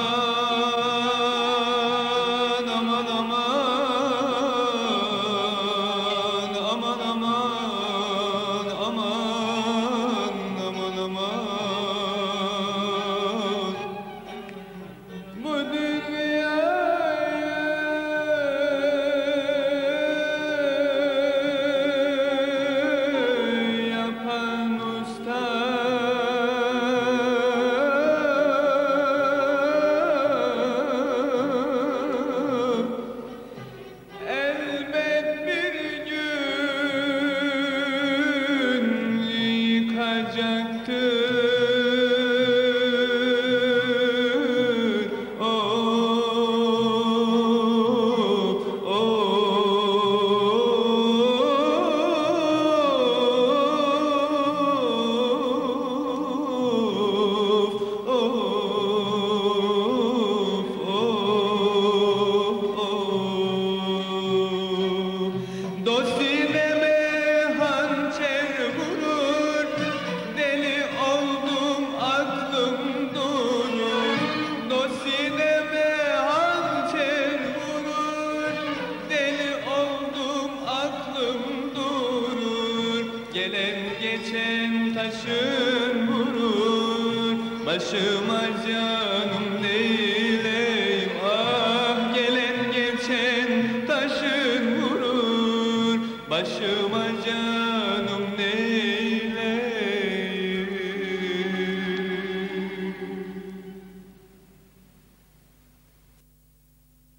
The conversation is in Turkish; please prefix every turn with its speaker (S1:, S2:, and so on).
S1: Oh. geçen taşın vurur. Başıma canım neyleyim? Ah Gelen geçen taşın vurur. Başıma canım